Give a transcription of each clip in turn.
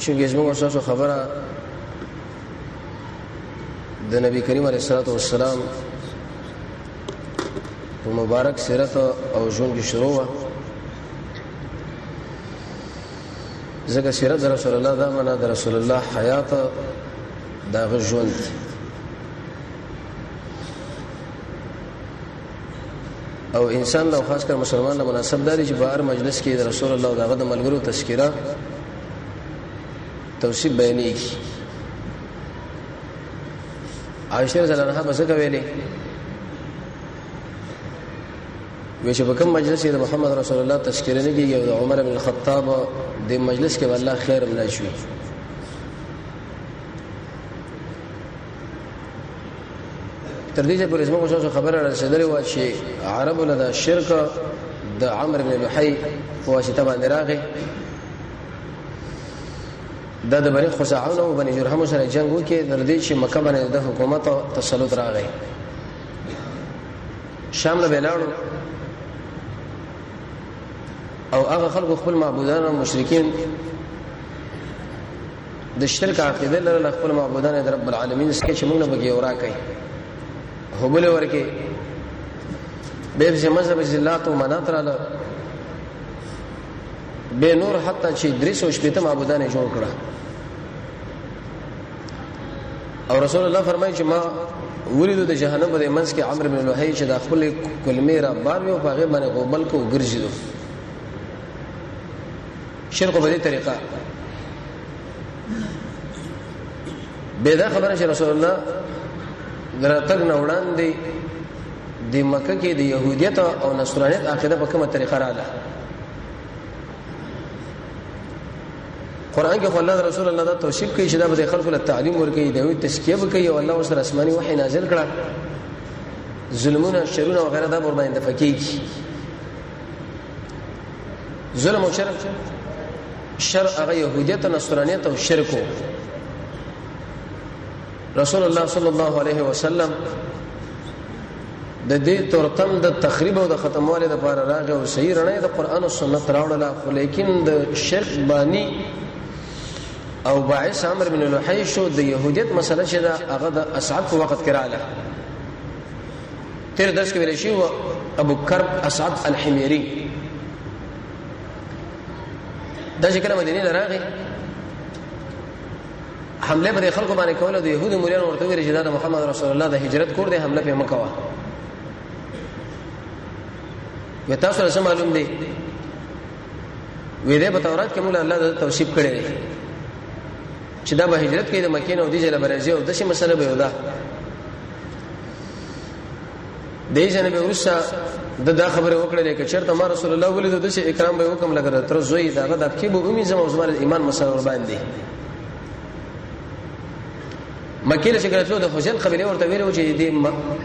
چې ګزمه ورسره خبره د نبی کریم علیه الصلاه والسلام په مبارک سیرت او ژوند شروع وا زګه سیرت رسول الله دا معنا د رسول الله حیات دا غ ژوند او انسان له خاص کر مسلمان له مناسب داري چې بهر مجلس کې د رسول الله دغه د ملګرو تذکرہ توصیف بیانېږي عائشہ رضی الله عنها بس کوي وی چې په کوم مجلس کې د محمد رسول الله تذکرې نه کیږي او د عمر بن الخطاب د مجلس کې والله خیر نه شي تر دې چې پر اسمه کوشش خبره رسیدلې و چې عربو له شرک د عمرو بن لحي په واسطه باندې راغی دا د بني خزاعون او بني جرهم سره جنگ وکړي تر دې چې مکه باندې د حکومت تسلط راغی شام له بلاړو او هغه خلکو خپل معبودان او مشرکین د شرک عقیده لرله خپل معبودان د رب العالمین څخه چې موږ نه بګي اورا کوي هبل ورکه به په مذهب ذلات او منات رااله به نور حتی چې درې سو شپته معبودان جوړ کړه او رسول الله فرمایي چې ما ولید د جهنم په منځ کې عمرو بن لوحي چې د خپل کلمې را بار یو په غیبه باندې غوبل کو ګرځیدو شرک په دې طریقه به دا خبره چې رسول الله دراتګ نه وړاندې د مکه کې د يهودیت او نصرانیت عقیده په کومه طریقه رااله قران کې خو الله رسول الله دا توصیف کوي چې دا به خلکو له تعلیم ورکړي د یو تشکیه وکړي او الله ورسره آسماني وحي نازل کړه ظلمونه شرونه وغیرہ دا ور باندې فکیږي ظلم او شرک شر هغه يهوديت او نصرانيت او شرک رسول الله صلی الله علیه وسلم د دې ترتم د تخریب او د ختموالي د لپاره راغی او صحیح رڼا د قران او سنت راوړل خو لیکن د شرک بانی او باعث امر من الوحی شو د يهودیت مسله چې دا هغه د اسعد په وخت کې رااله تیر درس کې ویل شي و ابو کرب اسعد الحمیری دا چې کله مدینه نه راغی حمله پر خلکو باندې کوله د يهودو مولانو ورته ویل چې دا د محمد رسول الله د هجرت کور دی حمله په مکوا و تاسو سره معلوم دی وې دې په تورات کې موږ الله د توصیف کړی دی چې دا به هجرت کوي د مکې نه او د جله برازي او د شي مسله به ودا دې جن به ورسا د دا خبره وکړلې چې چرته ما رسول الله ولید د شي اکرام به حکم لګره تر زوی دا غد کې به امي زمو زموږ ایمان مسرور باندې مکه له شکر ته د حسین قبيله ورته ویلو چې دې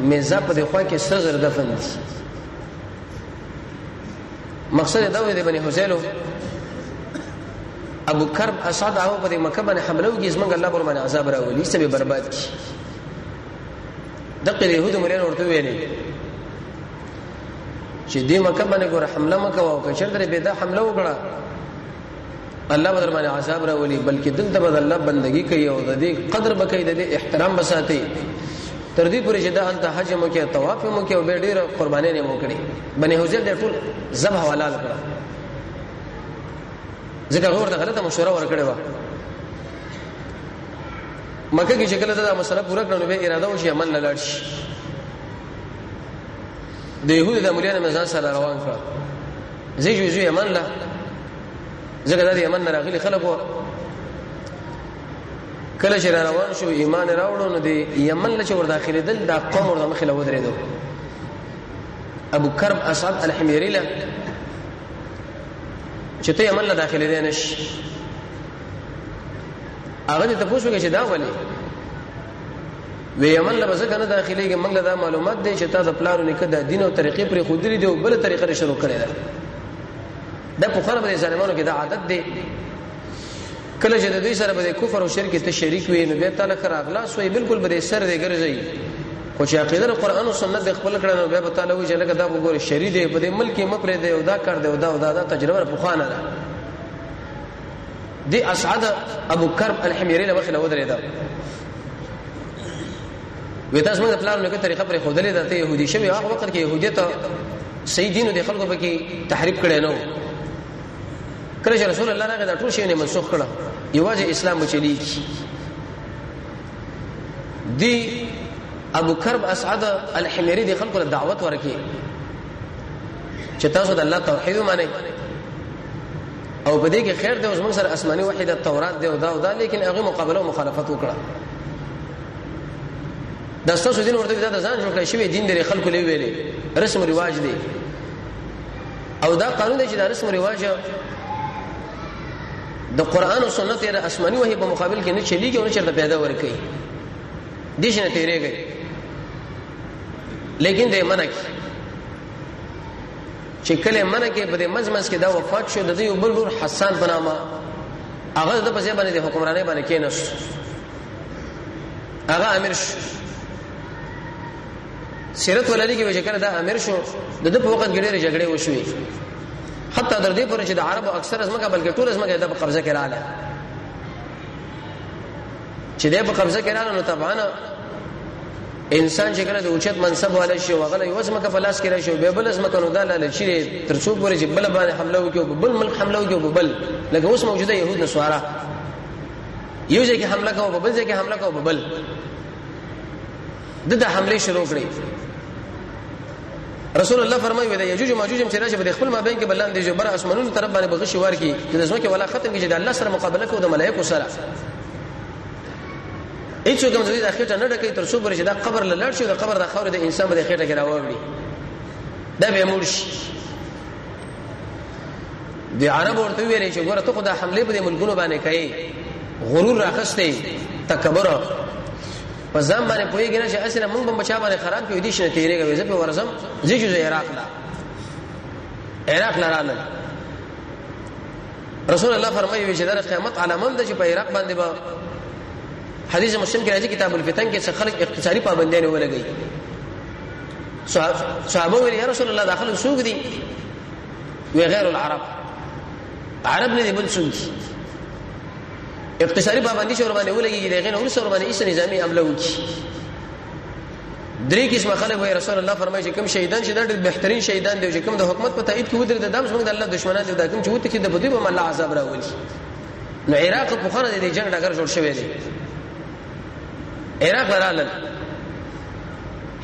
میزه په خوا کې سزر دفن دي مقصد دا وې د بني حسینو ابو کرب اسد هغه په مکه باندې حمله وکړي زمونږ الله پر باندې عذاب راولي سبب برباد کی دغه يهودو مولانو ورته ویلي چې دې مکه باندې ګور حمله مکه او کچردره به دا حمله وکړه الله بدر باندې عذاب راولي بلکې دلته به الله بندگی کوي او د دې قدر بکې د دې احترام بساتي تر دې پورې چې دا هلته حج مو کې طواف مو کې او به ډېر قربانې نه مو کړې بني حوزه دې ټول ذبح حلال کړه ځکه غور د غلطه مشوره ورکړې و مکه کې چې کله دا مسله پوره کړو به اراده وشي عمل نه لاړ شي د يهود د مليانو مزان سره روان کړ زی جو زی یمن لا زګه د یمن راغلي خلک و کله چې روان شو ایمان راوړو نو د یمن له ور داخلي دل دا قوم ور مخې له ودرېدو ابو کرب اسعد الحميري له چې ته یمن له داخلي دي نش هغه ته پوښتنه کوي چې دا ولې وی عمل لبس کنه داخلي کې موږ دا معلومات دي چې تاسو پلانو نه کده دین او طریقې پر خو درې دی او بل طریقې شروع کړی دا د پخره به ظالمانو کې دا عادت دی کله چې د دوی سره به کفر او شرک ته شریک وي نو به تعالی خر اغلا سوې بالکل به سر دې ګرځي خو چې عقیده قرآن او سنت د خپل کړه نو به تعالی وی چې لکه دا وګوره شری دې په دې ملک کې مپرې دې او دا کړ دې او دا او دا, دا تجربه په خوانه ده دی اسعد ابو کرب الحمیری له مخې نه ودرېده وې تاسو موږ د پلان لکه طریقه پر خودلې ده ته يهودي شوی هغه وخت کې يهودیت صحیح دین د خلکو پکې تحریف کړي نه کله چې رسول الله هغه د ټول شی نه منسوخ کړه یوازې اسلام بچلی دی ابو کرب اسعد الحمیری د خلکو له دعوت ورکې چې تاسو د الله توحید ومنئ او په دې کې خیر دی اوس موږ سره آسماني وحی د تورات دی او دا او دا لیکن هغه مقابله او مخالفت وکړه دا ستاسو دین ورته دا ځان جوړ کړی شوی دین لري خلکو لوي ویلي رسم رواج دی او دا قانون دی چې دا رسم رواج د قران او سنت یا آسماني وحی په مقابل کې نه چلیږي او نه چرته پیدا ورکړي دې شنه تیرېږي لیکن دې منع کی چې کله منه کې په دې مزمز کې دا وفات شو د دې بل نور حسان بنامه هغه د پسې باندې حکمرانې باندې کېنس هغه امیر شو سیرت ولري کې چې کله دا امیر شو د دې په وخت کې ډېرې جګړې وشوې حتی تر دې پورې چې د عربو اکثر ازمکه بلکې ټول ازمکه د قبضه کې رااله چې د په قبضه کې راغلو طبعا انسان چې کله د اوچت منصب والا شي او غل یو سمکه په لاس کې راشي به بل سمکه نو دا لاله شي تر څو پورې چې بل باندې حمله وکړي او بل ملک حمله وکړي او بل لکه اوس موجوده يهود نسوارا یو ځای کې حمله کوي او بل ځای کې حمله کوي او بل د د حمله شروع کړي رسول الله فرمایي ودا یجوج او ماجوج چې راشه په خپل مابین کې بلان دي چې بر اسمنونو طرف باندې بغشي وار کی چې د ځمکه ولا ختم کې چې د الله سره مقابله کوي د ملائکه سره هیڅ کوم ځای د اخیټه نه ډکې تر څو برې دا قبر لاله شي د قبر د خاور د انسان په اخیټه کې راوړي دا به مول شي د عرب ورته ویل چې ګوره ته خو د حمله په ملکونو باندې کوي غرور راخسته تکبر په ځان باندې پوهیږي نه چې اصله موږ به چا باندې خراب کړو دې شنه تیرېږي زه په ورزم زه شو عراق لا عراق لا رانه رسول الله فرمایي چې در قیامت علامه ده چې په عراق باندې به حدیث مسلم کې راځي کتاب الفتن کې چې خلک اقتصادي پابندیاں ولګي صحابه ویل یا رسول الله داخل سوق دي وغير العرب عرب نه دي بل سوق اقتصادي پابندي شور باندې ولګي دغه نور سره باندې ایس نظامی عمله وکړي درې قسمه خلک وي رسول الله فرمایي چې کوم شهیدان چې دا ډېر بهترین شهیدان دي چې کوم د حکومت په تایید کې ودرې د دم څنګه د الله دشمنان دي دا کوم چې وته کې د بدوی په الله عذاب راولي نو عراق په خره د جنگ ډګر جوړ شوی دی عراق رااله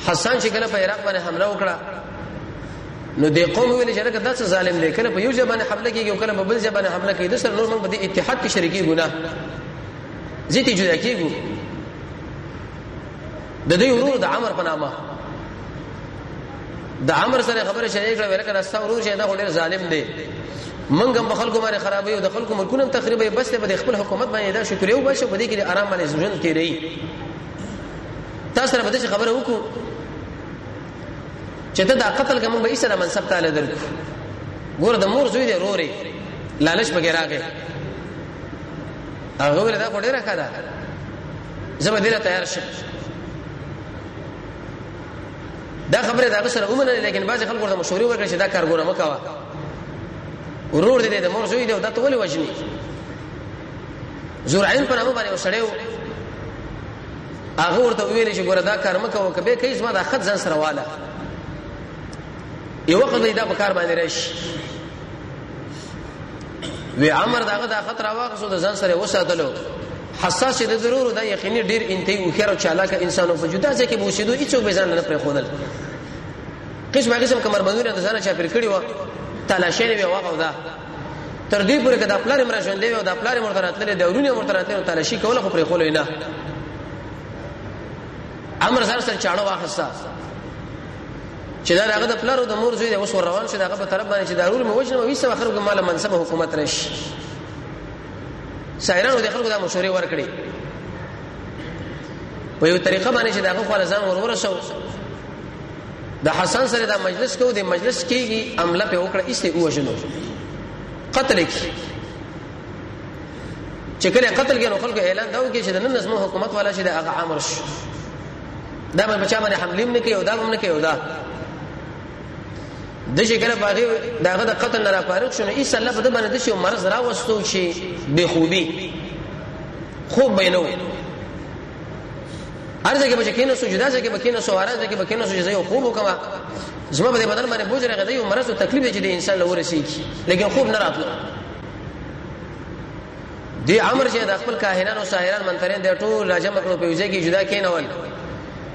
حسان چې کله په عراق باندې حمله وکړه نو د قوم ویل چې لکه دا څه ظالم دی کله په یو ځبانه حمله کوي او کله په بل ځبانه حمله کوي د سره نور موږ په دې اتحاد کې شریکي ګناه زیتی جدا کیږو د دې ورور د عمر په نامه د عمر سره خبره شریک کړه ولکه راستا ورور چې دا ډېر ظالم دی منګ هم خلکو باندې خرابې او د خلکو ملکونه تخریبې بس ته به خپل حکومت باندې دا شکر یو بشه په دې کې آرام باندې ژوند تیری تاسو سره به څه خبره وکړو چې ته دا قتل کوم به ایسره منصب تعالی درکو ګور د مور زوی دی روري لالچ پکې راغی هغه ول دا کوډه راکا دا زما دله تیار شه دا خبره دا سره ومنه لیکن بعض خلکو ته مشورې ورکړي چې دا کار ګوره مکوا ورور دې د مور زوی دی او دا ته ولې وژني زرعین په نامه باندې وسړی و هغه ورته ویل چې ګوره دا کار مکه وکبه کوي زما دا خط ځان سره واله یو وخت دا په کار باندې راشي وی عمر داغه دا خط راوغسو د ځان سره وساتلو حساس د ضرور دا یقیني ډیر انتهي او خیر او چالاک انسانو په جدا ځکه به وسیدو هیڅ به ځان نه پرې خودل قسم قسم کمر بندونه د ځان چا پر کړی و تلاشې نه وی واغو دا تر دې پورې کدا پلار امر ژوندې او دا پلار امر تراتلې دا ورونه امر تراتلې تعالی شي کوله خو پرې خولې نه امر سره سره چاړه واخستا چې دا هغه د پلارو د مور زوی دی اوس روان شي دا هغه په طرف باندې چې ضرور مې وژنم وي څه وخت مال منصب حکومت راشي سایرانو د خلکو د مشورې ورکړي په یو طریقه باندې چې دا هغه خپل ځان ورورسو د حسن سره دا مجلس کو د مجلس کیږي عمله په وکړه ایسته وژنو قتل کی چې کله قتل کې نو خلکو اعلان دا وکړي چې د نن نظم حکومت والا چې د هغه امر شي دا به بچا باندې حمله نه کوي او دا به نه کوي دا د شي کله باغې داغه د قتل نه را فارغ شونه ایس الله په دې باندې د شي مرز را وستو شي به خوبي خوب بینو ارزه کې بچ کینو سو جدا ځکه بکینو سو ارزه کې بکینو سو جزای خوب وکما زما په بدن باندې بوج راغی دی مرز او تکلیف چې د انسان له ورسیږي لیکن خوب نه راتلو دی امر چې د خپل کاهنان او ساحران منترین د ټول راجم کړو په وجه کې جدا کینول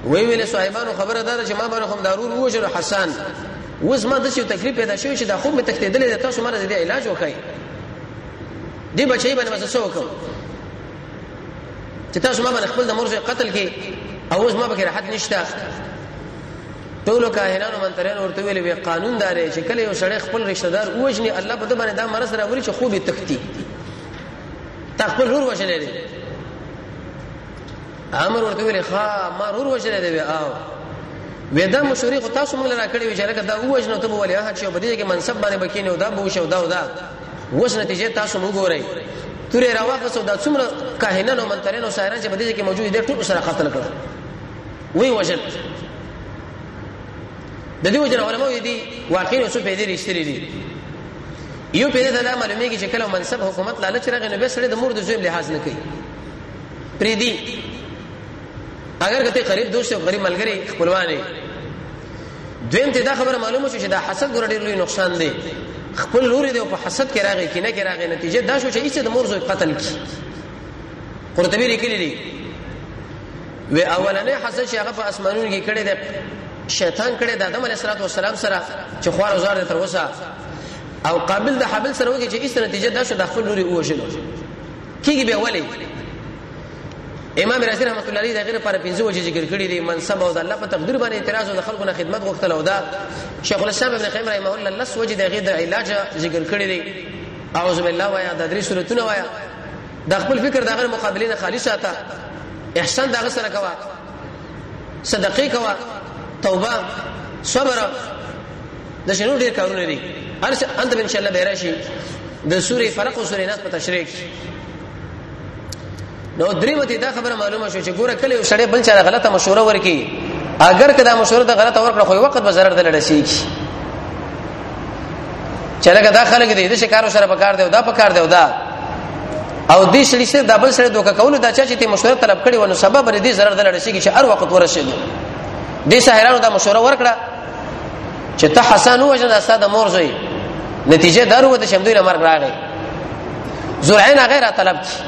وی ویل صاحبانو خبره دار چې ما باندې هم ضرور وجر حسن وز ما د څه تکلیف پیدا شوی چې د خوب می تختیدل د تاسو مرز دی علاج وکړي دی بچي باندې مسسو وکړم چې تاسو ما باندې خپل د مور قتل کې او اوس ما به راحت نشته ټولو کاهنانو منترانو ورته ویلې وی قانون داري چې کله یو سړی خپل رشتہ دار وژني الله په دې باندې دا مرز راوړي چې خوبي تختی تا خپل رور وژلې دي امر ورته ویلې ښا ما رور وژلې دی او ودا مشوري خو تاسو موږ لرا کړی وی چې لکه دا وژنو ته بوله هغه چې په دې کې منصب باندې بکینه او دا بوشه او دا او دا وس نتیجه تاسو مو ګورئ تورې راوخصو دا څومره کاهنان او منترین او سایران چې په دې کې موجود دي ټول سره قتل کړل وی وجل د دې وجه علماء دي واقعي اوس په دې رښتیا دي یو په دې دا معلومیږي چې کله منصب حکومت لالچ راغی نو به سره د مور د زوی لحاظ نه کوي پری دي اگر کته قریب دوست او غریب ملګری خپلوان دویم ته دا خبره معلومه شو چې دا حسد ګور ډیر لوی نقصان دی خپل لوري دی په حسد کې راغی کینه کې راغی نتیجه دا شو چې ایسه د مور زوی قتل کی قرطبی لیکلی دی و اولنې حسد چې هغه په اسمانونو کې کړي دی شیطان کړي د آدم علیه السلام سره چې خوار او زار تر وسه او قابل د حبل سره وږي چې ایسه نتیجه دا شو د خپل لوري وژل کیږي به ولی امام رازی رحمت الله علیه دا غیر پر پنځه وجې ذکر کړی دی منصب او د الله په تقدیر باندې اعتراض او د خلکو نه خدمت غوښتل او دا شیخ الاسلام ابن قیم رحمه الله لس وجې د غیر د علاج ذکر کړی دی اعوذ بالله وایا د درې سورتونه وایا د خپل فکر د غیر مقابله نه خالص ساته احسان دغه سره کوا صدقې کوا توبه صبر د شنو ډیر کارونه دي هر څه انت ان شاء الله به راشي د سورې فرق او سورې ناس په تشریح نو دریم ته دا خبره معلومه شو چې ګوره کله یو سړی بل چا غلطه مشوره ورکي اگر کدا مشوره د غلطه ورکړه خو وخت به zarar دل رسیږي چې لکه دا خلک دې د شکارو سره پکار دی او دا پکار دی او دا او دې سړي سره د بل سره دوکه کول دا چې ته مشوره طلب کړي ونه سبب دې zarar دل رسیږي چې هر وخت ورسېږي دې شهرانو دا مشوره ورکړه چې ته حسن وجه د استاد مور زوی نتیجه درو ته شمدوی مرګ راغی زرعین غیر طلب کی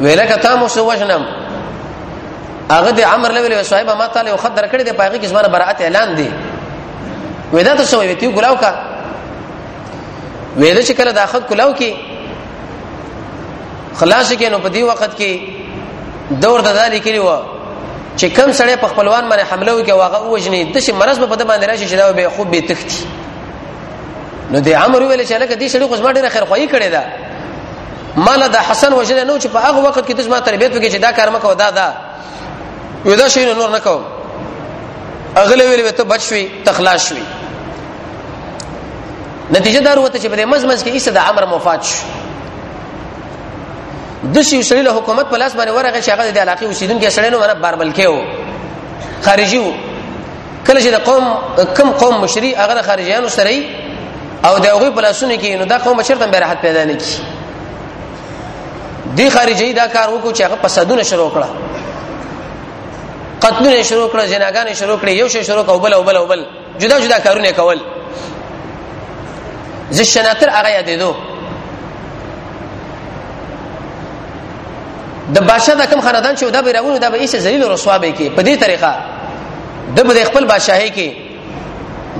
ویله کته مو سو وجنم هغه د امر لویل صاحب ما تعالی او خدر کړی د پاګه کې زمانه برائت اعلان دی ودا ته سوې ته ګلاو کا وېدا چې کله داخد کلاو کې خلاص کې نو په دې وخت کې دور د ذالي کې و چې کم سړی په خپلوان باندې حمله وکړي واغه وجني د شي مرز په بده باندې راشي چې دا به خوب به تختی نو د عمر ویل چې لکه دې شړې خو زما ډیره خیر خوې کړې ده مال د حسن وجل نو چې په هغه وخت کې د ما تربیت وکړي چې دا کار مکو دا دا یو دا شي نور نه کوم اغله ویل ته بچ شوي تخلاص شوي نتیجه دار وته چې په مزمز کې ایسه د عمر مفات شو د شي سړي له حکومت په لاس باندې ورغه شغه د علاقې اوسیدونکو سړي نو مرا بارملکه وو خارجي وو کله چې د قوم کم قوم مشری هغه د خارجيانو سره او د هغه بلاسونه کې نو دا قوم چرته به راحت پیدا نه کی دی خارجي دا کار وکړو چې هغه فسادونه شروع کړه قتلونه شروع کړه جناګان شروع کړه یو شی شروع کړه بل او بل او بل جدا جدا کارونه کول زه شناتر هغه یادېدو د بادشاہ د کم خاندان چې دا به راوړو دا به ایسه ذلیل او رسوا به کې په دې طریقه د به خپل بادشاہي کې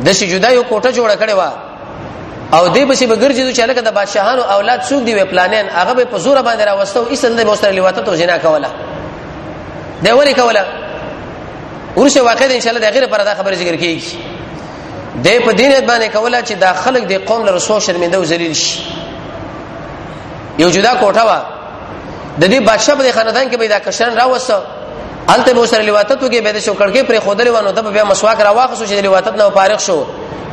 د شي جدا یو کوټه جوړه کړې و او دې پسې به ګرځي چې لکه د بادشاهانو اولاد څوک دی وی پلانین هغه به په زور باندې راوستو ایسه د مستر لیواته تو جنا کوله دا ولي کوله ورشه واقع ان شاء الله د غیر پر دا خبره ذکر کیږي د په دین باندې کوله چې دا خلک د قوم له رسو شرمنده او ذلیل شي یو جدا کوټه و د دې بادشاہ په خاندان کې پیدا کشرن راوسته الته به سره لواتت وګي به د شو کړکې پر خودلې ونه د بیا مسواک را واخصو چې لواتت نه فارغ شو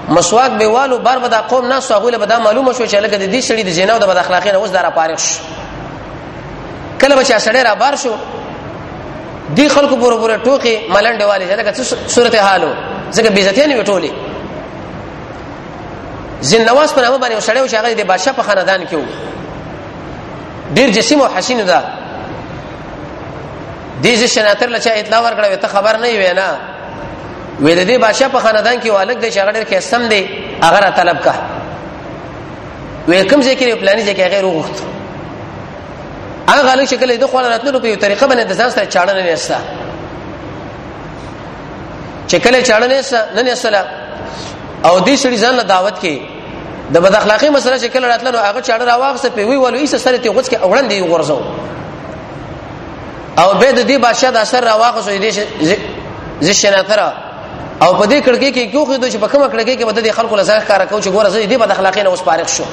مسواک به والو بار به د قوم نه سوغله به دا معلومه شو چې لکه د دې سړي د جناو د بد اخلاقی نه اوس دارا فارغ شو کله به چې سړی را بار شو دی خلکو پورو پورو ټوکی ملنډه والي چې لکه صورت حالو ځکه بیزتیان وټولې زین نواز په نامه باندې وسړیو چې هغه د بادشاہ په خاندان کې و ډیر جسیم او حسین ده دیزه شناتر لچا اطلاع ورکړه ته خبر نه وې نه وې د دې بادشاہ په خاندان کې والک د شغړ ډیر کیسم دی هغه را طلب کا وې کوم ځای کې پلاني ځای کې غیر وغوښت هغه لږ شکل د خو راتلو په یو طریقه باندې د ځان سره چاړنه نه نشته چې کله چاړنې نه نه سره او دې سړي ځان له دعوت کې د بد اخلاقی مسله چې کله راتله نو هغه چاړه راوغسه په وی ولو ایسه سره ته غوڅ کې اورن دی غورځو او به د دې بادشاہ د اثر راوغسه دې زشنه تر او په دې کړکې کې کیو خو دوی په کومه کړکې کې بده د خلکو لزار کار کوي چې ګوره زه دې بد اخلاقی نه اوس فارغ شو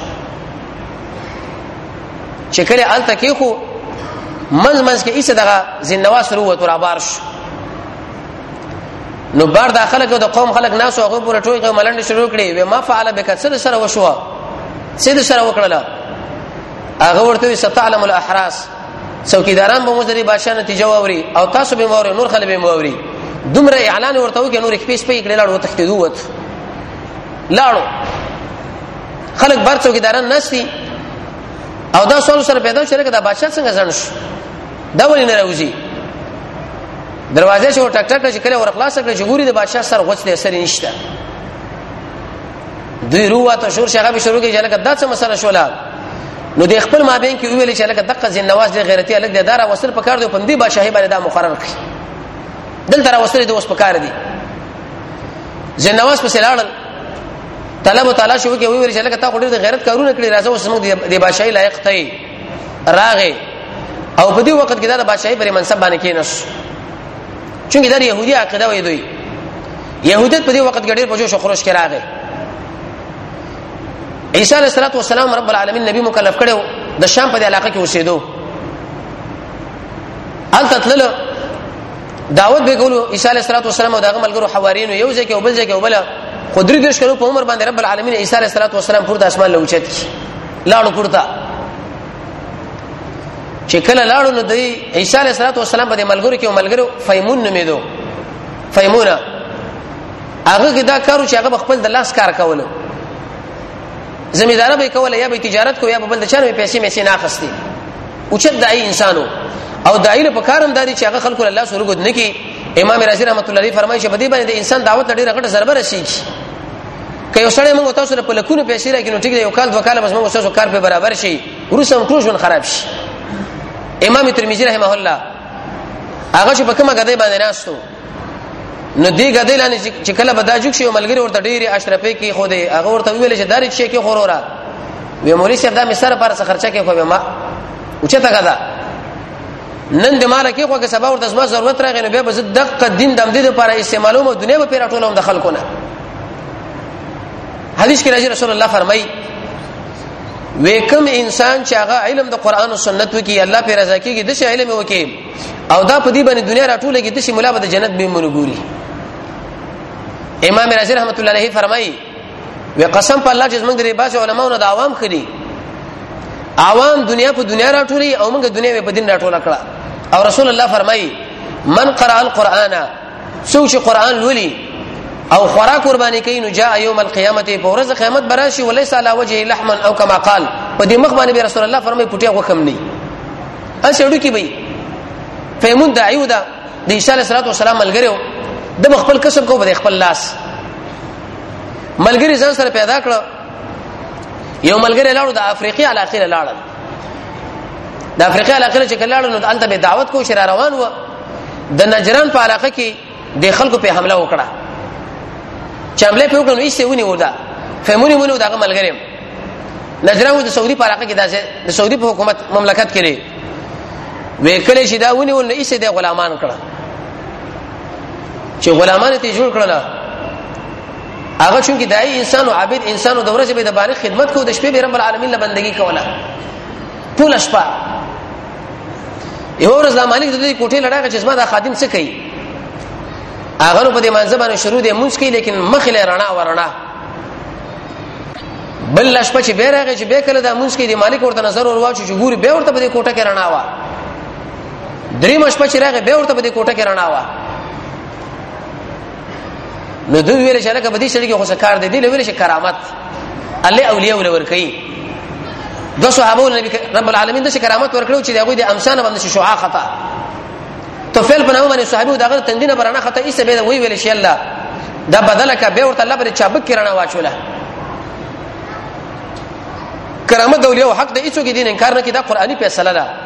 چې کله الته کې خو منځ منځ کې ایسه دغه زنواس وروه تر ابار شو نو بار دا خلک د قوم خلک ناسو هغه پورې ټوي کوي ملنډ شروع کړي و ما فعل بک سر سره وشو سید سره وکړل هغه ورته ستعلم الاحراس څوکیداران به مزري بادشاہ نتیجه ووري او تاسو به موري نور خلک به موري دومره اعلان ورته وکړي نور خپې سپې کړي لاړو تختیدو وت لاړو خلک بار څوکیداران نستی او دا سوال سره پیدا شو چې دا بادشاہ څنګه ځان شو دا ولې نه راوځي دروازه شو ټک ټک چې کله ور خلاص کړ چې ګوري د بادشاہ سر غوڅ دی سر نشته دوی روه ته شور شغه به شروع کې جلګه دا څه مسله شولا نو د خپل مابین کې ویل چې لکه دقه زین نواز د غیرتی الګ د دارا وصل پکار دی پندې بادشاہي باندې دا مقرر کړ دلته را وصل دی اوس پکار دی زین نواز په سلاړل طلب تعالی شو کې ویل چې لکه تا خو ډېر غیرت کارونه کړی راځه اوس موږ د بادشاہي لایق ته راغې او په دې وخت کې دا د بادشاہي پر منصب باندې کېنس چونګې دا يهودي عقیده وې دوی يهودیت په دې وخت کې ډېر په جوش او خروش کې راغې عیسی علیه السلام رب العالمین نبی مکلف کړو د شام په علاقه کې اوسېدو الته تلل دعوت به کولو عیسی علیه السلام او دغه ملګرو حوارینو یو ځکه او بل ځکه او بل خدري دیش کړو په عمر باندې رب العالمین عیسی علیه السلام پورته اسمان لوچت کی لاړو پورته چې کله لاړو نو دی عیسی علیه السلام باندې ملګرو کې ملګرو فیمون نومېدو فیمونه هغه کې دا کارو چې هغه خپل د لاس کار کولو زمیدار به کوله یا به تجارت کو یا به بل د چانو پیسې مې سي نه اخستي او چې دای انسانو او دایله په کارم داري چې هغه خلکو الله سره ګد نه کی امام رازی رحمت الله علیه فرمایي چې په دې باندې د انسان دعوت لري رغټه ضربه رسیږي که یو سړی موږ تاسو په لکونو پیسې راکې نو ټیک دی یو کال دوه کال بس موږ تاسو کار په برابر شي ورسره موږ ټول خراب شي امام ترمذی رحمه الله هغه چې په کومه غدې باندې راستو نو دی غدې لاندې چې کله بداجوک شي ملګری ورته ډېری اشرفې کې خو دی هغه ورته ویل چې داري شي کې خورورا وی مولوی صاحب دا مې سره پر څه خرچه کې خو ما اوچته غدا نن د مال کې خو که سبا ورته زما ضرورت راغی نو به زه دقه دین د دې لپاره استعمالوم او دنیا په پیرا ټولوم د خلکو نه حدیث کې راځي رسول الله فرمایي وکم انسان چې هغه علم د قران او سنت وکي الله پر رضا کېږي د شی علم وکي او دا په دې باندې دنیا راټوله کې د شی ملا به د جنت به مونږ ګوري امام رازي رحمت الله علیه فرمایي وی قسم په الله چې موږ د باج علماو نه د عوام خري عوام دنیا په دنیا راټولي او موږ دنیا په دین راټوله کړه او رسول الله فرمایي من قرأ القرآن سو چې قرآن لولي او خورا قرباني کوي نو جاء يوم القيامه په ورځ قیامت براشي وليس على وجه لحما او كما قال په دې مخ باندې رسول الله فرمایي پټه غوخم نه اس اډو کې وي فیمون دعیو دا د عیسی علیه السلام ملګریو د خپل کسب کو په خپل لاس ملګری ځان سره پیدا کړ یو ملګری لاړو د افریقي علاقې لاړ د افریقي علاقې چې کلاړ نو الته به دعوت کو شر روان و د نجران په علاقه کې د خلکو په حمله وکړه چې حمله په وکړو ایسته ونی ودا فهمونی ونی ودا ملګری نجران د سعودي په علاقه کې د سعودي په حکومت مملکت کې لري وکړي چې دا ونی ول ایسته د غلامان کړه چې غلامان ته جوړ کړل هغه چې کې دای انسان او عابد انسان او د ورځې به د باندې خدمت کو د شپې به رب العالمین له بندگی کوله ټول شپه یو ورځ لا مالک د دې کوټې لړاګه چې زما د خادم څه کوي هغه نو په دې منځ باندې شروع دي مونږ کوي لیکن مخ له رڼا ورنا بل لاش په چې بیرغه چې به کله د مونږ کوي د مالک ورته نظر ورواچو چې ګوري به ورته په دې کوټه کې رڼا وا درې مشپه چې راغې به ورته په دې کوټه کې رڼا وا نو دوی ویل چې لکه په دې سړي کې خو کار دی دی ویل چې کرامت الله اولیاء ولور کوي دو صحابه نبی رب العالمین د کرامت ورکړو چې دغه د امسان باندې شعاع خطا توفیل په نامه باندې صحابه دغه تندینه برانه خطا ایسه به وی ویل شي الله دا بدلکه به ورته الله پر چابک کرانه واچوله کرامت د اولیاء حق د هیڅوک دین انکار نه کیدا قرآنی فیصله ده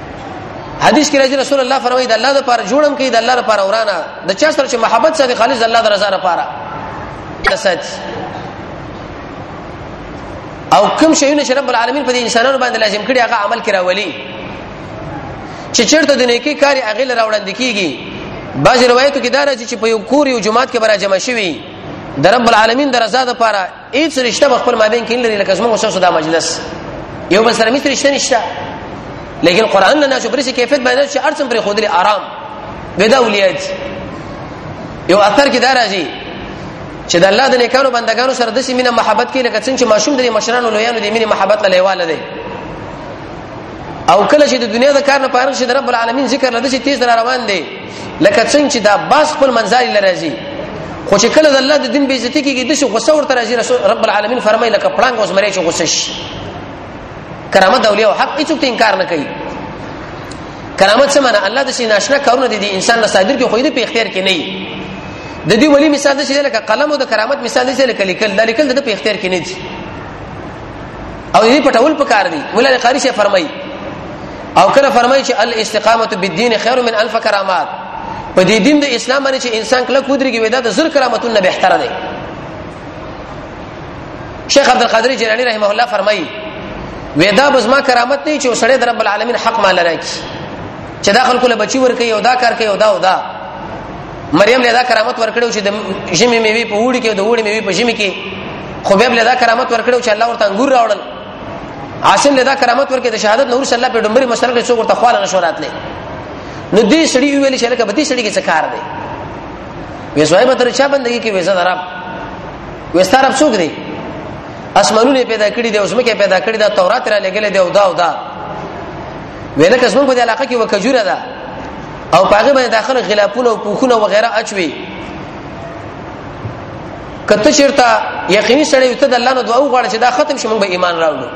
حدیث کې راځي رسول الله فرمایي د الله لپاره جوړم کې د الله لپاره ورانه د چا سره چې محبت سره خالص د الله د رضا لپاره سات او کوم شیونه چې رب العالمین په دې انسانانو باندې لازم کړي هغه عمل کرا ولي چې چیرته د نیکی کار هغه لراوړل کیږي بعض روایتو کې دا راځي چې په یو کور یو جماعت کې برا جمع شوي د رب العالمین د رضا لپاره هیڅ رشتہ په خپل مابین کې لري لکه زموږ سره دا مجلس یو بل سره مې رشتہ نشته لیکن قران نه چې پرې کیفیت باندې چې ارڅم پرې خودلې آرام ودا ولیات یو اثر کې دا راځي چې د الله د نیکانو بندگانو سره د سیمینه محبت کې لکه څنګه چې ماشوم د مشرانو لویانو د مینې محبت له لیواله دی او کله چې د دنیا د کار نه پاره شي د رب العالمین ذکر لده چې تیز را روان دی لکه څنګه چې دا باز خپل منځار لرازي خو چې کله د الله د دین بیزتی کیږي د شو غوسه ورته راځي رسول رب العالمین فرمایي لکه پړنګ اوس مری چې غوسه شي کرامت د اولیاء حق هیڅوک انکار نه کوي کرامت څه معنی الله د شي ناشنا کارونه دي انسان نه صادر کې خو دې په اختیار کې نه وي د دې ولی مثال د شي لکه قلم او د کرامت مثال د شي لکه لیکل د لیکل د په اختیار کې نه دي او دې پټول پکار دي مولا قاری شه فرمایي او کله فرمایي چې الاستقامه بالدين خير من الف کرامات په دې دین د اسلام باندې چې انسان کله کودريږي ودا د زر کرامتونه به احترام دی شیخ عبد القادر جیلانی رحمه الله فرمایي ودا بزما کرامت نه چې سړی د رب العالمین حق مال نه کی چې دا خلکو له بچي ور کوي او دا کار کوي او دا او دا مریم له دا کرامت ورکړو چې د جمی میوي په وړي کې او د وړي میوي په جمی کې خو به له دا کرامت ورکړو چې الله ورته انګور راوړل عاصم لدا کرامت ورکې د شهادت نور صلی الله په ډمبري مسلک له څوګر تخواله نشو راتلې نو دې سړي ویل چې لکه بدی سړي کې څه کار دی وې زوی به تر چا بندګي کې وېزه دراب وستاره څوک دی اسمانونه پیدا کړی دی اوس مکه پیدا کړی دا تورات را لګل دی او دا او دا ویل کس موږ په دې علاقه کې وکجوره ده او پاغه باندې داخله غلاپونه او پوخونه وغیرہ اچوي کته چیرته یقیني سره یو ته د الله نو دعا وغواړي چې دا ختم شي موږ به ایمان راوړو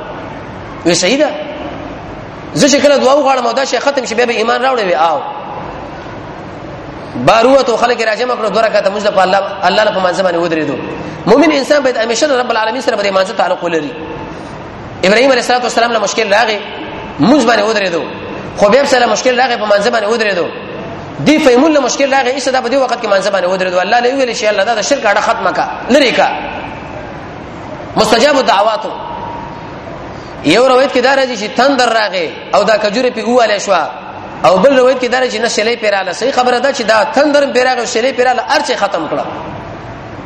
وی صحیح ده زه چې کله دعا وغواړم او دا شي ختم شي به ایمان راوړې وي آو باروت او خلک راجم کړو دوه رکعات موږ په الله الله په منځ باندې ودرېدو مؤمن انسان باید همیشه رب العالمین سره باندې منځ تعلق ولري ابراهيم عليه الصلاه والسلام له مشکل راغی موږ باندې ودرېدو خو بیا سره مشکل راغی په منځ باندې ودرېدو دی فهمون له مشکل راغی ایسه دا په دې وخت کې مانځه باندې ودرېدو الله له ویل شي الله دا د شرک اړه ختمه کا لری کا مستجاب دعواتو یو روایت کې دا راځي چې تندر راغی او دا کجوره په اواله شو او بل روایت کې دا راځي نه شلې پیراله صحیح خبره ده چې دا تندر پیراغه شلې پیراله ارچه ختم کړه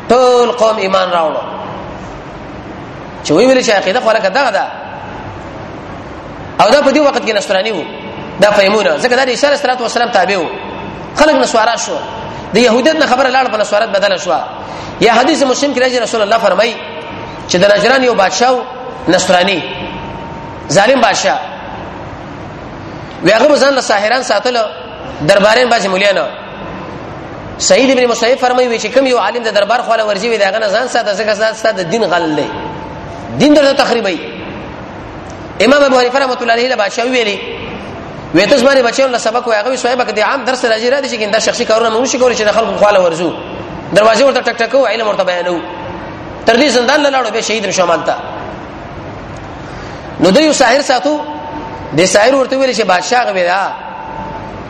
ټول قوم ایمان راوړو چې وی ویل شي عقیده خو لکه دغه ده او دا په دې وخت کې نصراني وو دا فهمونه ځکه دا د عیسی علیه السلام تابع وو خلک نسوارا شو د يهودیت نه خبره لاړه په نسوارت بدل شو یا حدیث مسلم کې راځي رسول الله فرمایي چې د نجران یو بادشاہ نصراني ظالم بادشاہ وی هغه ځان له ساحران ساتلو دربارین باندې مولیانو سید ابن مصیب فرمایي وی چې کوم یو عالم د دربار خواله ورځي وی دا غنه ځان ساته ځکه ځان ساته دین غل دی دین درته تخریبای امام ابو حنیفه رحمۃ اللہ علیہ بادشاہ ویلی وې تاسو باندې بچیو له سبق وای غوي سوای بکې عام درس راځي را دي چې دا شخصي کارونه مونږ شي کولای چې د خلکو خواله ورزو دروازه ورته ټک ټک او علم ورته بیانو تر دې زندان نه لاړو به شهید نشو مالتا نو دوی ساحر ساتو د ساحر ورته ویل چې بادشاہ غوي دا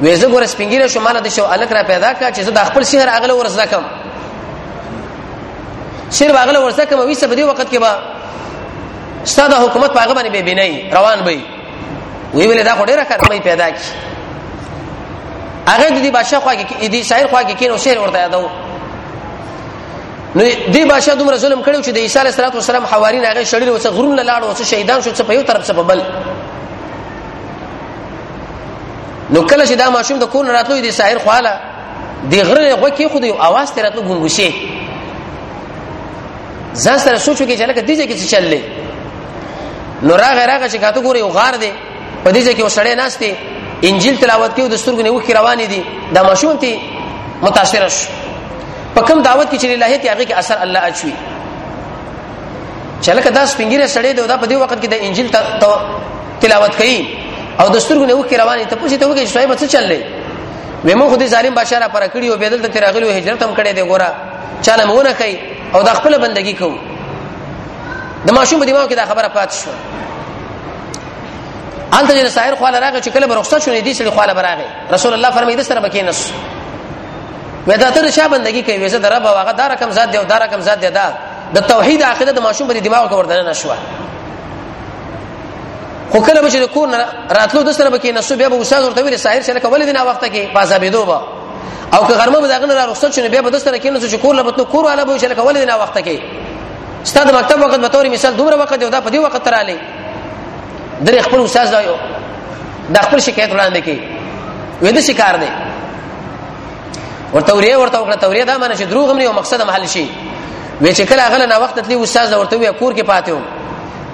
وې زه ګور سپینګیره شو مال د شو الک را پیدا کا چې زه د خپل شهر اغله ورزده کم شهر اغله ورزده کم وې سبدي وخت کې با ستاد حکومت په هغه باندې به بنای روان وي وی ویل دا خو ډیره کارمې پیدا کی هغه د دې بادشاہ خو کې دې شاعر خو کې کینو شعر ورته یادو نو دې بادشاہ دومره ظلم کړو چې د عیسی علیه السلام حوارین هغه شړل وسه غرون لاړ وسه شهیدان شو څه په یو طرف څه په بل نو کله چې دا ماشوم د کور راتلو دې شاعر خواله دی غره غو کې خو دی اواز تر ته ګونګوشي ځان سره سوچو کې چې لکه دیږي کې څه چللې نو راغه راغه چې کاته ګوري او غار دی په دې ځکه وسړې ناشته انجیل تلاوت کوي د سترګو نه وکي روان دي دا ماشوم ته متاثر شو په کوم دعوت کې چې الله ته هغه کې اثر الله اچوي چې لکه دا سپینګیره سړې دی دا په دې وخت کې د انجیل تلاوت کوي او د سترګو نه وکي روان دي ته پوښتنه وکړي چې صاحب څه چللې ومو خو دې ظالم بادشاہ را پر کړی او بدل ته تیرغلی هجرت هم کړی دی ګوره چاله مونږ نه کوي او د خپل بندگی کوو د ماشوم په دماغ کې دا خبره پات شو انت چې ساحر خواله راغی چې کله برخصت شو دې سړي خواله براغی رسول الله فرمایي د سره بکې نس مې دا ته شا بندگی کوي وزه در رب واغه دا رقم ذات دی او دا رقم ذات دی دا د توحید عقیده د ماشوم په دماغ کې وردنه نشو خو کله به چې کور راتلو د سره بکې نس بیا به استاد ورته ویل ساحر چې لکه ولې نه وخت کې پازابېدو به او که غرمه به داغه نه رخصت شونه بیا به د سره کینې چې کور لبته کور والا به شل کول نه وخت کې ستاسو مکتب وخت به تور مثال دومره وخت دی دا په دې وخت تر علي درې خپل استاد دا د خپل شکایت وړاندې کې وې د شکار دی ورته ورې ورته وکړه تورې دا معنی چې دروغ هم نه یو مقصد هم حل شي وې چې کله غل نه وخت تلی استاد ورته وې کور کې پاتې و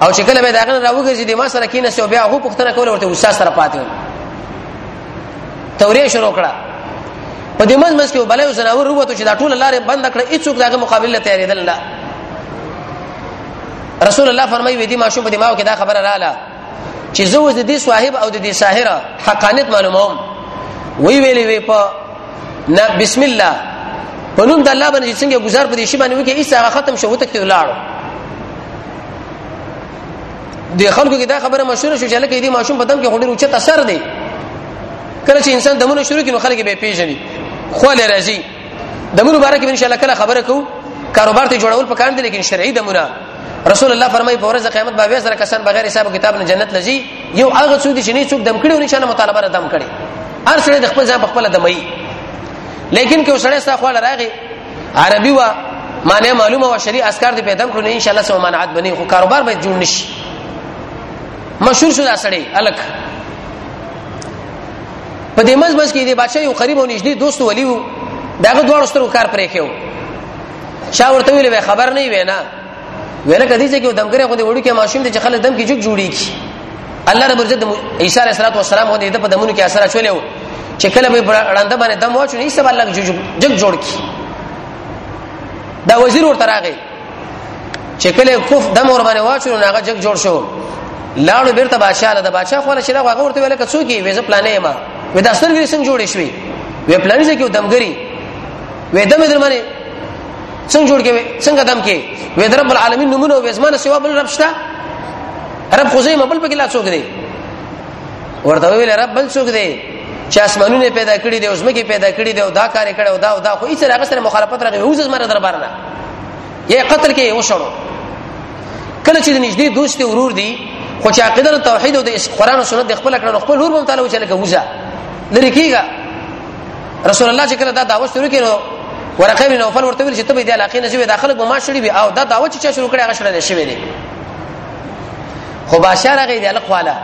او چې کله به دا غل راوګرځي د ما سره کینې سو بیا هغه پښتنه کول ورته استاد سره پاتې و تورې شروع کړه په دې منځ منځ کې بلې وسناور وروته چې دا ټول لارې بند کړه هیڅوک دغه مقابله تیارېدل نه رسول الله فرمایي وې دي ماشوم په دماغ کې دا خبره رااله چې زه اوس د دې صاحب او د دې ساحر حقانیت معلوموم وی ویلې وی په نه بسم الله په نوم د الله باندې څنګه گزار په دې شی باندې وکي ایسه ختم شو ته کې ولاړو د خلکو کې دا خبره مشهور شو چې لکه دې ماشوم په دم کې هډر اوچت اثر دی کله چې انسان دمونه شروع کړي نو خلک به پیژني خو له راځي دمونه باره کې ان شاء الله کله خبره کو کاروبار ته جوړول پکار دي لیکن شرعي دمونه رسول الله فرمایي په ورځ قیامت باندې سره کسان بغیر حساب کتاب نه جنت لږي یو هغه څوک چې نه څوک دم کړي او نشانه مطالبه را دم کړي هر سړی د خپل ځان په خپل دمي لیکن که سړی ستا خو لراغي عربي وا معنی معلومه او شریع اسکار دې پیدا کړو نه ان شاء الله سو منعت بنی خو کاروبار به جوړ نشي مشهور شو دا سړی الک په دې منځ منځ کې دې بادشاہ یو قریب او نږدې دوست ولی وو داغه دوه سترو کار پرې کېو شاورته ویلې خبر نه وینا ویل کدي چې یو دمګره خو دې وړو کې ماشوم دې چې خلک دم کې جوړ جوړي کی الله رب عزت عیسی علیه السلام هو دې په دمونو کې اثر اچولې و چې کله به وړاندې باندې دم واچو نه سبا الله جوړ جوړ جوړ کی دا وزیر ورته راغی چې کله کوف دم ور باندې واچو نه هغه جوړ شو لاړو بیرته بادشاہ له بادشاہ خو له شله هغه ورته ویل کڅو کی ویزه پلانې ما وې دا سترګې څنګه جوړې شوې وې پلانې ځکه دمګری وې دمه درمنه څنګه جوړ کې څنګه دم کې وې در رب العالمین نمونه وې زمانه سوا بل رب شته رب خو زې مبل پکې لا څوک دی ورته ویل رب بل څوک دی چې اسمانونه پیدا کړی دی او زمکه پیدا کړی دی او دا کار کړی او دا او دا خو هیڅ راغ سره مخالفت راغی اوس زمره دربار نه یې قتل کې وشړو کله چې نږدې دوست ورور دی خو چې عقیده توحید او د قران او سنت د خپل کړه خپل ور مم تعالی وچاله کوزه لری کیږي رسول الله چې کله دا دعوه شروع کړي نو ورقه بن نوفل ورته ویل چې ته به د علاقې نه شوی داخله به ما شړې به او دا دعوه چې شروع کړي هغه شړل شوی دی خو باشار هغه دی القواله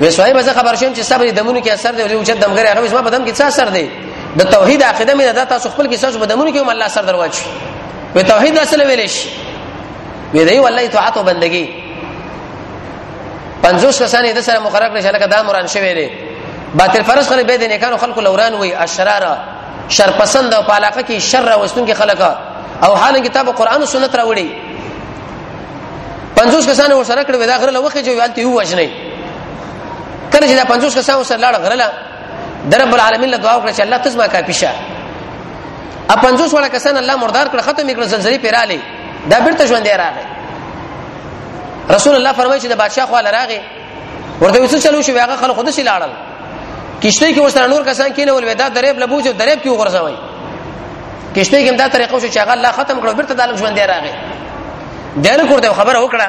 وې صاحب زه خبر شوم چې صبر دمونو کې اثر دی او چې دمګر هغه زما بدن کې څه اثر دی د توحید عقیده مې دا تاسو خپل کې تاسو بدمونو کې هم الله اثر درواچ وې توحید اصل ویلش وې دی والله طاعت او بندگی 50 کسان یې د سره مقرر کړی شلکه دا مران شوی دی باطل فرض خلک به د نیکانو خلکو لوران وي اشرار شر پسند او پالاقه کې شر واستون کې خلک او حال کتاب قران او سنت راوړي 50 کسان ور سره کړو دا غره لوخه جو یالتی هو وجنې کله چې دا 50 کسان ور سره لاړ غره لا درب العالمین له دعا وکړه چې الله تزما کا پیشه ا 50 وړه کسان الله مردار کړ ختم کړ زلزلې پیراله دا بیرته ژوند راغی رسول الله فرمایي چې د بادشاہ خو لراغه ورته وسو چلو شو هغه خلک خود شي لاړل کشته کې ورسره نور کسان کینه ول ودا درېب لبوج درېب کې وغورځوي کشته کې دا طریقه شو چې هغه الله ختم کړو بیرته د عالم ژوند راغی دغه کوته خبره وکړه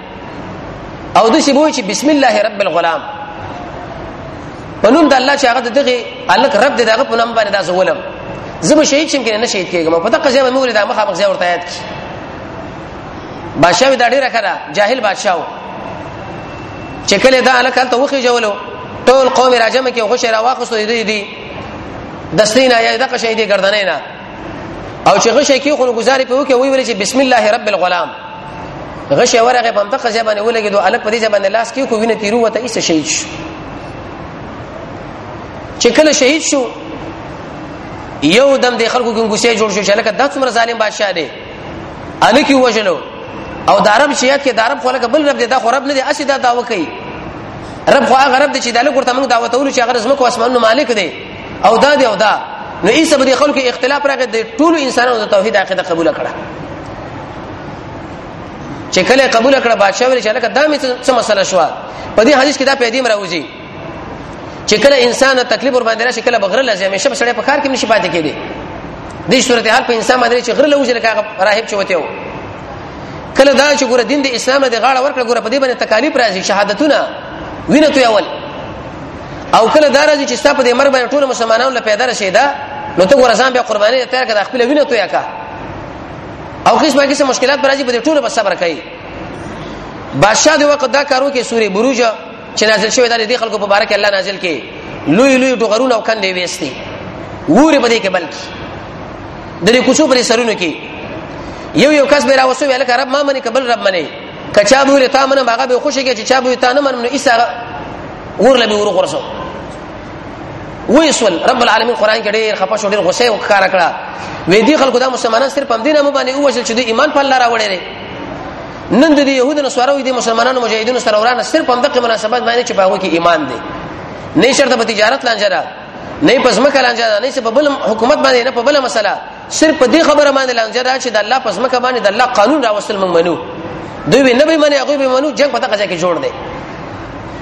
او د سی بوي چې بسم الله رب الغلام پنوم د الله چې هغه دغه الک رب دغه په نوم باندې تاسو ولم زما شهید شم کنه نه شهید کېږم په دغه ځای مې ولید مخ مخ ځای ورته یاد کی بادشاہ دا ډیره کړه جاهل بادشاہ چې کله دا الک ته وخی جوړو ټول قوم راجم کې خوش را واخصو دي دي دستینا یا دغه شهید ګردنینا او چې غشه کې خو گزارې په وکي وی ویل چې بسم الله رب الغلام غشې ورغه په دغه ځای باندې ولګي دوه الک په دې ځای باندې لاس کې کو وینې تیرو وته ایسه شهید شو چې کله شهید شو یو دم د خلکو ګنګوسه جوړ شو چې لکه د څومره ظالم بادشاہ دی الکی وجلو او د عرب شیعت کې د عرب خلک بل رب دې دا خو رب نه دې اسی دا داو کوي رب خو هغه رب دې چې د لګور ته موږ دعوتولو چې هغه زمکو اسمانونو مالک دی او دا دی او دا نو ایسه به خلکو اختلاف راغی د ټولو انسانانو د توحید عقیده قبول کړه چې کله قبول کړه بادشاہ ویل چې لکه دا مې څه مسله شو په دې حدیث کې دا پیدیم راوځي چې کله انسان تکلیف ور باندې راشي کله بغره لږه همیشه سړی په کار کې نشي پاتې کېدی دې صورتحال په انسان باندې چې غره لوځي لکه راهب چوته و کله دا چې ګوره دین د اسلام د غاړه ورکړه ګوره په دې باندې تکالیف راځي شهادتونه وینه تو اول او کله دا راځي چې ستاسو د مرګ باندې ټول مسلمانانو له پیدا راشي دا نو ته ګوره ځان به قرباني تیار کړه خپل وینه تو یا کا او قسمه قسم مشکلات راځي په دې ټولو بس صبر کوي بادشاہ دی وخت دا کارو کې سورې بروج چې نازل شوی دا د خلکو په باره کې الله نازل کې لوی لوی ټغرونه او کندې وېستي ووري په دې کې بلکې د دې کوڅو پر سرونو کې یو یو کس به راوسو ویل کړه ما منی قبل رب منی کچا به تا منه هغه به خوشی کې چې چا به تا نه منم نو ایسا ور لبي ور غرسو ویسول رب العالمین قران کې ډېر خپه شو ډېر غصه وکړه کړه وې دي خلکو دا مسلمانان صرف هم دینه باندې ووجل چې د ایمان په لار راوړل نن د يهودو نه سوارو دي مسلمانانو مجاهدینو سره ورانه صرف هم دغه مناسبت باندې چې باغو کې ایمان دی نه شرط په تجارت لانجره نه په ځمکه لانجره نه په بل حکومت باندې نه په بل مسله صرف په دې خبره باندې لانجه ده چې د الله پس مکه باندې د الله قانون راوستل موږ منو دوی به نه به مني هغه به منو جنگ په دغه ځای کې جوړ دی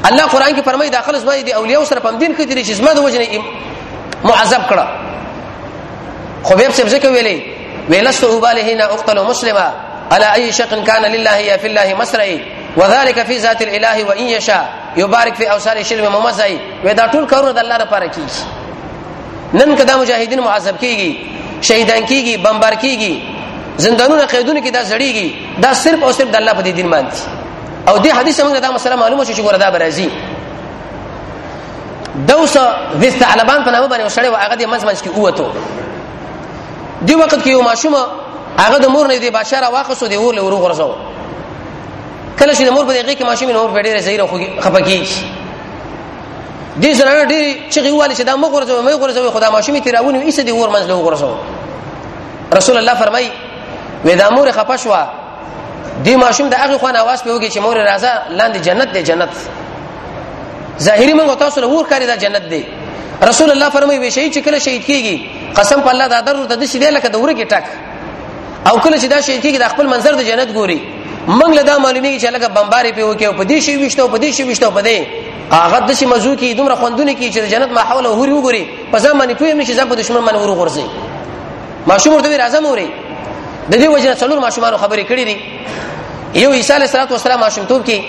الله قران کې فرمایي داخل زما دي اولیاء سره پم دین کې دي چې زما د وجنه معذب کړه خو به څه ځکه ویلې ویلست اوباله نه اقتل مسلمه على اي شق كان لله يا في الله مسرعي وذلك في ذات الاله وان يشاء يبارك في اوصال شرم ممزعي ودا ټول کارونه د الله لپاره کیږي نن کدا مجاهدین معذب کیږي شهیدان کیږي بمبار کیږي زندانونه قیدونه کې دا زړیږي دا صرف او صرف د الله په دې دین باندې او دې حدیث موږ دا مسله معلومه شو چې ګوره دا برازي دوس د ثعلبان په نامه باندې وسړی هغه د منځ منځ کې اوته دی وخت کې یو ماشوم هغه د مور نه دی بشر واخصو دی ور لور غرزو کله چې د مور په دې کې ماشوم نور په ډیره زیره خپکیږي دې زنانه ډېری چې غوالي چې دا مو غورځوي مې غورځوي خدا ماشومي تیراونی ایسه دې ور منځ له غورځوي رسول الله فرمای وې دا مور خپشوا دې ماشوم د هغه خوان आवाज پیوږي چې مور راځه لاندې جنت دې جنت ظاهري موږ تاسو له ور کاری دا جنت دې رسول الله فرمای وې شهید چې کله شهید کیږي قسم په الله دا درو ته دشي دی لکه د ورګي ټک او کله چې دا شي کېږي د خپل منظر د جنت ګوري موږ له دا معلومیږي چې لکه بمباري په وکي او په دې شي وشته او په دې شي وشته په دې هغه د شي مزو کې دومره خوندونه کې چې د جنت ماحول هوري وګوري په ځم باندې پوهې نشي ځم په دشمن باندې ورو غورځي ماشوم ورته راځم وري د دې وجه څلور ماشومان خبرې کړې دي یو عیسی علیه السلام ماشوم توپ کې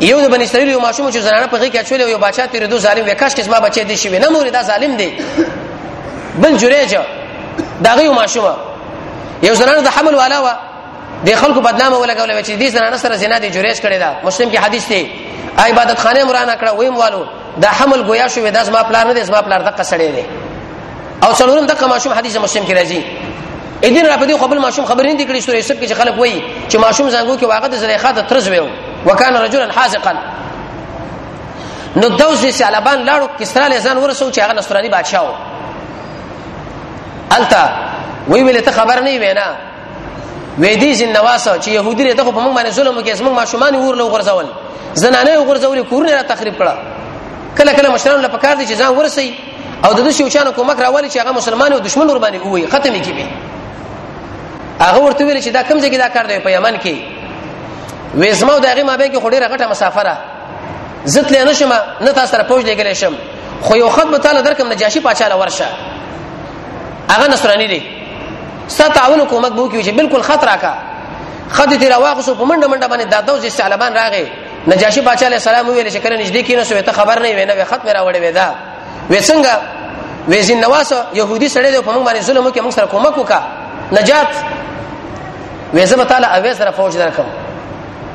یو د بنی اسرائیل یو ماشوم چې زنانه په غي کې اچول یو بچا تیر دو ظالم وکاش کس ما بچی دي شي نه مور دا ظالم دی بل جوړه دا غي ماشومه یو زنانه د حمل والا و د خلکو بدنامه ولګول چې دې زنانه سره زنا دي جوړیش کړي دا مسلم کې حدیث دی عبادت خانه مرانه کړه ویم والو دا حمل گویا شو داس ما پلار نه داس ما پلار دغه سړی دی او څلورم دغه ماشوم حدیث مسلم کې راځي اذن را پدې خپل ماشوم خبرې نه دکړي سورې سب کې خلک وایي چې ماشوم زنګو کې واقع د زلیخا د ترز ویو وکانه رجلا حاذقا نو دوس دې سالبان لاړو کسرا لزان ورسو چې هغه نصراني بادشاہ التا وی ویل ته خبر نه وینا وې دي چې نواسه چې يهودي له دغه په موږ باندې ظلم کوي موږ ماشومان ور له غرزول زنانه ور غرزول کورونه را تخریب کړه کله کله مشران له پکار دي چې ځان ورسي او د دوی چانو کومک راوالي چې هغه مسلمان او دشمن ور باندې وي ختم کی به هغه ورته ویل چې دا کم ځای کې دا کار دی په یمن کې وېزمو د هغه مابین کې خډيره غټه مسافره زت لې نشم نه تاسو سره پوج لګل شم خو یو خط به تعالی درکم نجاشي پاچاله ورشه هغه نصرانی دی ستعاون کومک بو کیږي بالکل خط راکا خط دې راواخص په منډه منډه باندې دادو چې طالبان راغې نجاشي بچا له سلام ویل چې کله نږدې کینې سو ته خبر نه وینه وی خط میرا وړې ودا وې څنګه وې زین نواس يهودي سړی دی په موږ باندې ظلم وکي موږ سره کومک وکا نجات وې زما تعالی اوې سره فوج درکم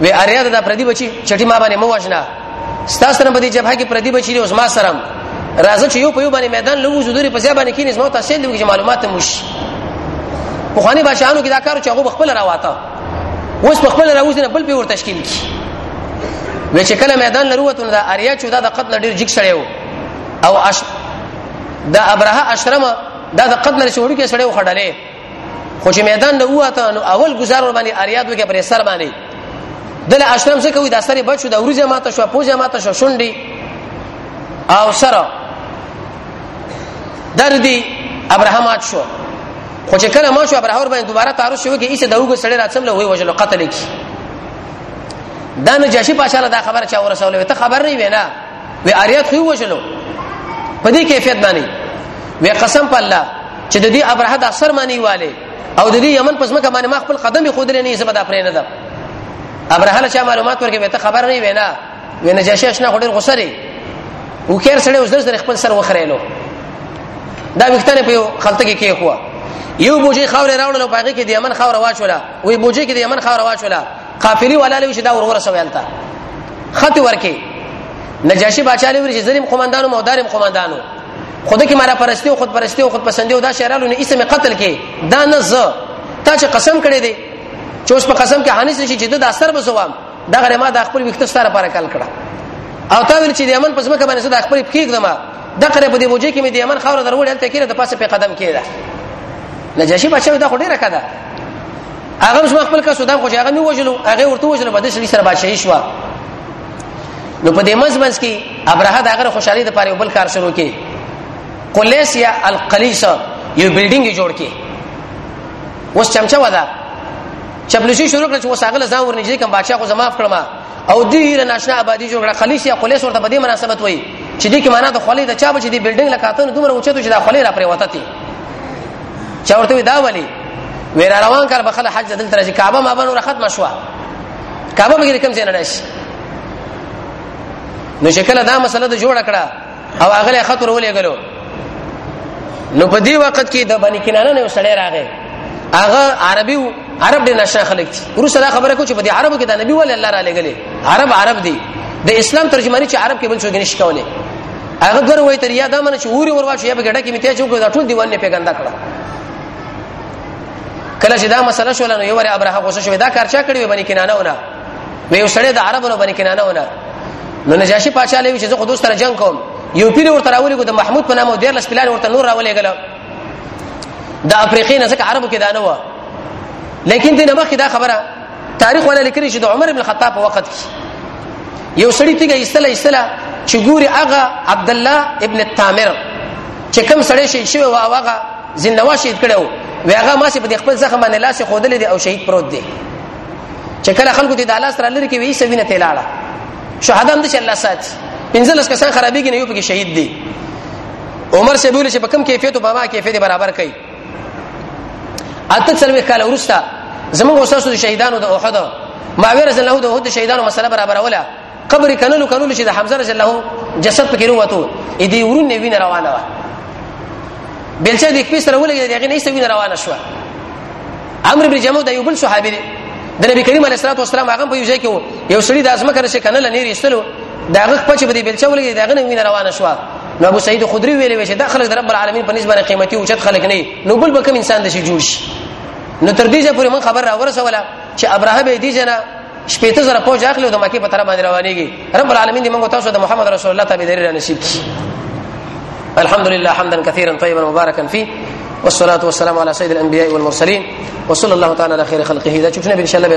وی اریا دا پردی بچی چټی ما باندې مو وژنا ستا سره په دې جبهه کې پردی بچی دی اوس ما سره راځه چې یو په یو باندې میدان لوګو زدوري په ځای باندې کینې زما تاسو له وګړي معلومات موش په خاني باشانو کې دا کار چې هغه خپل راواته اوس په خپل راوځي نه بل په ور تشکیل کی وی چې کله میدان لروته دا اریا چې دا د قتل ډیر جګ سړی او اش دا ابرهه اشرمه دا د قتل شوړو کې سړی وخړلې خو چې میدان نه وته نو اول گزار ور باندې اریاد وکړ پر سر باندې دل اشرم څه کوي دا سره بچو د ورځه ماته شو پوجا ماته شو شونډي او سره دردي ابراهام اچ شو خو چې کله ما شو ابراهام ور باندې دوباره تعرض شو کې ایسه دغه سړی راتم له وی وجلو قتل کی دا نو جاشي پاشا له دا خبره چا ورسوله ته خبر نه وینا وی اریات خو وجلو په دې کیفیت باندې وی قسم په الله چې د دې ابرهه د اثر معنی والے او د دې یمن پس مکه باندې ما خپل قدم خو درې نه زما د پرې نه ده ابرهه له معلومات ورکې وته خبر نه وینا وینا جشه آشنا خډیر غوسه لري او کیر سره اوس د خپل سر وخرېلو دا وختنه په خلطه کې کې خو یو بوجي خاور راوړل او پاګه کې د یمن خاور واچولا وی بوجي کې د یمن خاور واچولا قافلی والا لوي چې دا ورور سویلتا خط ورکه نجاشي بادشاہ لوي چې زریم قومندانو مودارم قومندانو خود کې مارا پرستی او خود پرستی او خود پسندي او دا شعرالو نه اسمه قتل کې دا نه ز تا چې قسم کړی دی چې اوس په قسم کې حانس نشي چې د اثر به زوام دا غره ما د خپل وخت ستاره پر کال کړه او تا ویل چې د یمن په سمکه باندې د خپل پکې کړم دا قره په دې بوجي کې مې د یمن خاور دروړل ته کېره د پاسه په قدم کېده نجاشي بچو دا خډه رکا ده هغه زما خپل کس دا خو هغه مې وژلو هغه ورته وژل بده شي سره بادشاہي شو نو په دې منځ منځ کې ابراهه دا غره خوشحالي د پاره بل کار شروع کړي قلیس یا القلیس یو بلډینګ جوړ کړي اوس چمچا ودا چپلسی شروع کړ چې وساغله ځان ورنږدې کوم بادشاہ خو زما خپل ما او دې هیر ناشنا آبادی جوړ کړه قلیس یا قلیس ورته په دې مناسبت وایي چې دې کې معنا د خولې د چا بچ دې بلډینګ لکاتنه دومره اوچته چې د خولې را پرې وته چا ورته دا ولی ویر روان کړ بخله حج دل ترځي کعبه ما بنور ختم شو کعبه بغیر کم ځای نه راشي نو شکل دا مسله د جوړ کړه او هغه خطر ولې غلو نو په دې وخت کې د بنی کنانه نه وسړی راغی هغه عربي عرب د نشه خلک دي روس دا خبره کو چې په دې عربو کې د نبی ول الله را لګلې عرب عرب دي د اسلام ترجمانی چې عرب کې بل څه نشي کولای هغه ګر وای تر یا دا من چې اوري وروا شي به ګډه کې میته چوک دا ټول دیوان نه پیګندا کړه کله چې دا مسله شول نو یو ور ابره غوسه شو دا کار چا کړی باندې کنانه ونه مې یو سړی د عربو باندې کنانه ونه نو نجاشي پاچا لوي چې زه خو دوست سره جنگ کوم یو پیر ورته راولې کو د محمود په نامه ډیر لس پلان ورته نور راولې غل د افریقې نه ځکه عربو کې دا نه و لیکن دینه مخکې دا خبره تاریخ ولا لیکلی چې د عمر ابن خطاب په وخت کې یو سړی تیګه ایستله ایستله چې ګوري هغه عبد الله ابن التامر چې کوم سړی شي شوی و هغه زندوا شهید کړو و هغه ما سي په خپل زخم باندې لاس خودلې دی او شهید پروت دی چې کله خلکو دې د الله سره لري کې وی سوینه تلاړه شهدا هم دې الله ساتي پنځلس کسان خرابېږي نه یو پکې شهید دی عمر سے بولی چې په کم کیفیت او په ما کیفیت برابر کړي اته څلوي کال ورسته زموږ استاد د شهیدانو د احد معاویه رضی الله د احد شهیدانو مسله برابروله قبر کنلو کنلو چې د حمزه رضی الله جسد پکې وروته اې دې ورونه وینه روانه و بلچا د کپیس سره ولګي دغه نه سوي روانه شو امر بن جمود یو بل صحابي دی د نبی کریم علیه الصلاه والسلام هغه په یو ځای کې یو سړی د ازمه کړ چې کنه لنی ریستلو داغه پچ به دی بلچا ولګي دغه نه وینه روانه شو نو ابو سعید خدری ویلې وی چې دا خلک د رب العالمین په نسبت قیمتي او چت خلک نه نو بل به کوم انسان د شي جوړ شي نو تر دې چې پورې من خبر را ورسوله چې ابراهیم به دې جنا شپېته زره پوج اخلي او د مکه په طرف باندې روانيږي رب العالمین دې موږ تاسو د محمد رسول الله تابع درې نصیب کړي الحمدلله حمدا كثيرا طيبا مباركا فيه والصلاه والسلام على سيد الانبياء والمرسلين وصلى الله تعالى على خير خلقه اذا شفنا ان شاء الله